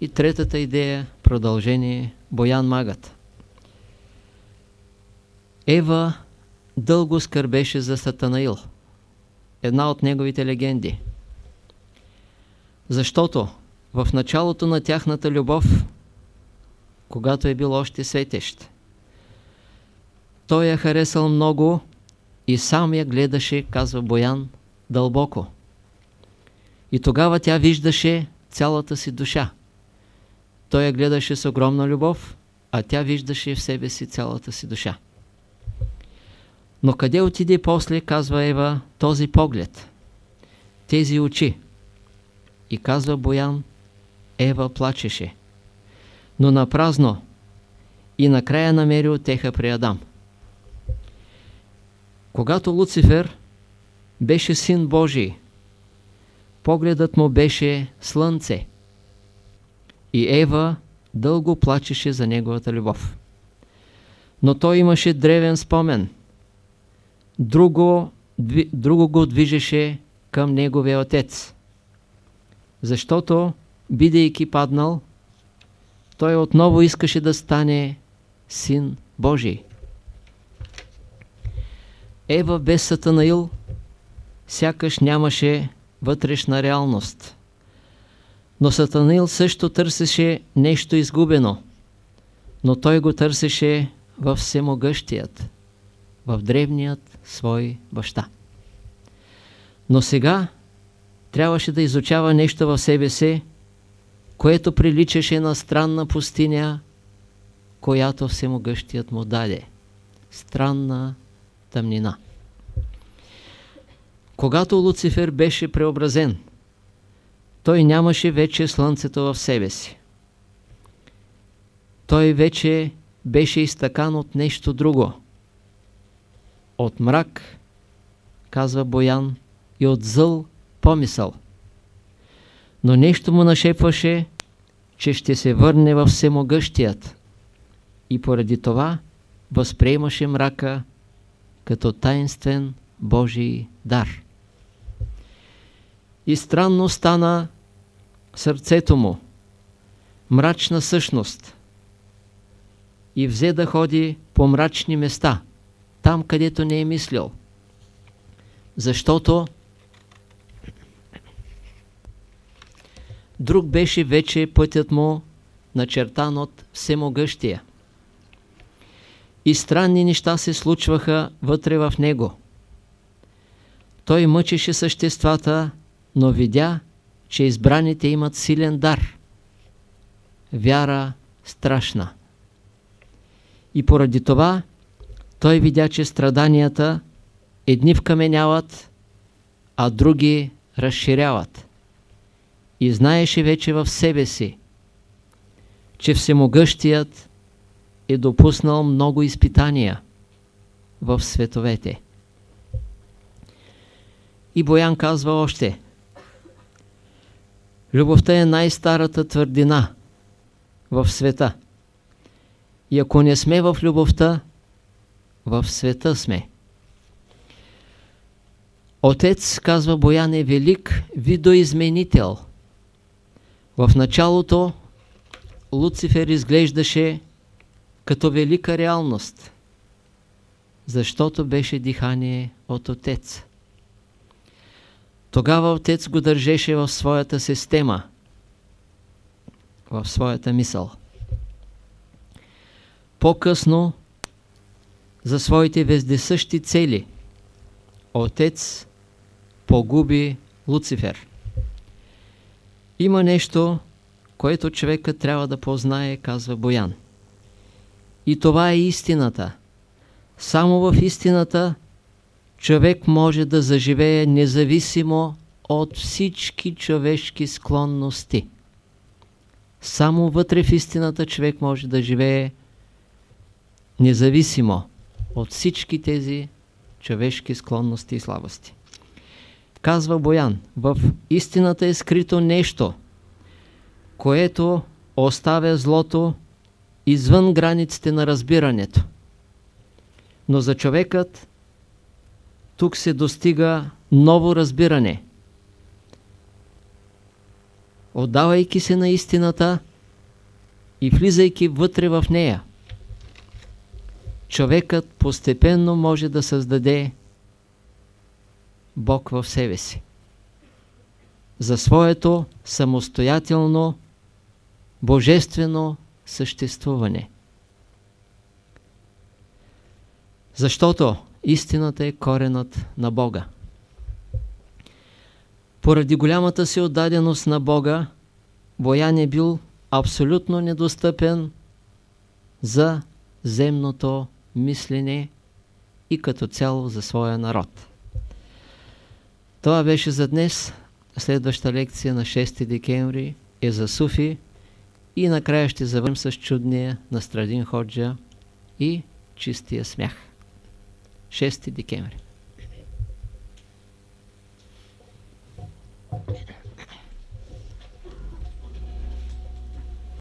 И третата идея, продължение, Боян Магът. Ева дълго скърбеше за Сатанаил. Една от неговите легенди. Защото в началото на тяхната любов, когато е бил още светещ, той я харесал много и сам я гледаше, казва Боян, дълбоко. И тогава тя виждаше цялата си душа. Той я гледаше с огромна любов, а тя виждаше в себе си цялата си душа. Но къде отиде после, казва Ева, този поглед? Тези очи. И казва Боян, Ева плачеше. Но на празно и накрая намери отеха при Адам. Когато Луцифер беше син Божий, погледът му беше слънце и Ева дълго плачеше за неговата любов. Но той имаше древен спомен. Друго, друго го движеше към неговия отец. Защото, бидейки паднал, той отново искаше да стане син Божий. Ева без Сатанаил сякаш нямаше вътрешна реалност. Но Сатанаил също търсеше нещо изгубено, но той го търсеше в всемогъщият, в древният свой баща. Но сега трябваше да изучава нещо в себе си, което приличаше на странна пустиня, която всемогъщият му даде. Странна тъмнина. Когато Луцифер беше преобразен, той нямаше вече слънцето в себе си. Той вече беше изтъкан от нещо друго. От мрак, казва Боян, и от зъл помисъл. Но нещо му нашепваше, че ще се върне в всемогъщият. И поради това възприемаше мрака като таинствен Божий дар. И странно стана сърцето му, мрачна същност, и взе да ходи по мрачни места, там където не е мислил. Защото друг беше вече пътят му начертан от Всемогъщия. И странни неща се случваха вътре в него. Той мъчеше съществата, но видя, че избраните имат силен дар. Вяра страшна. И поради това той видя, че страданията едни вкаменяват, а други разширяват. И знаеше вече в себе си, че Всемогъщият е допуснал много изпитания в световете. И Боян казва още Любовта е най-старата твърдина в света. И ако не сме в любовта, в света сме. Отец, казва Боян, е велик видоизменител. В началото Луцифер изглеждаше като велика реалност, защото беше дихание от Отец. Тогава Отец го държеше в своята система, в своята мисъл. По-късно, за своите вездесъщи цели, Отец погуби Луцифер. Има нещо, което човека трябва да познае, казва Боян. И това е истината. Само в истината човек може да заживее независимо от всички човешки склонности. Само вътре в истината човек може да живее независимо от всички тези човешки склонности и слабости. Казва Боян, в истината е скрито нещо, което оставя злото извън границите на разбирането. Но за човекът тук се достига ново разбиране. отдавайки се на истината и влизайки вътре в нея, човекът постепенно може да създаде Бог в себе си. За своето самостоятелно, божествено съществуване. Защото истината е коренът на Бога. Поради голямата си отдаденост на Бога, Боян е бил абсолютно недостъпен за земното мислене и като цяло за своя народ. Това беше за днес. Следваща лекция на 6 декември е за Суфи и накрая ще завърнем с чудния на Страдин Ходжа и чистия смях. 6 декември.